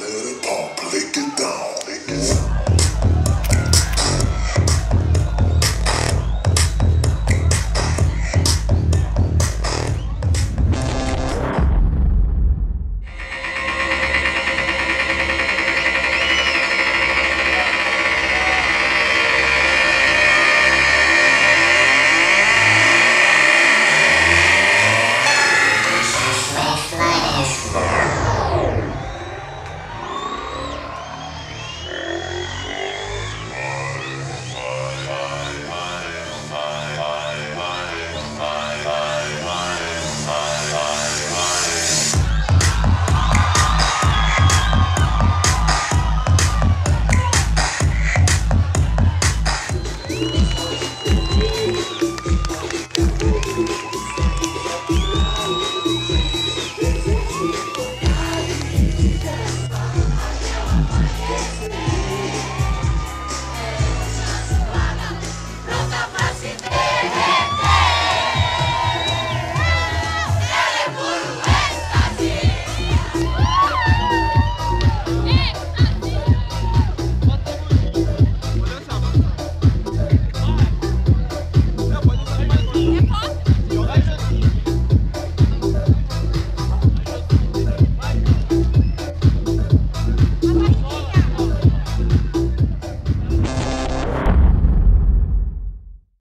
Let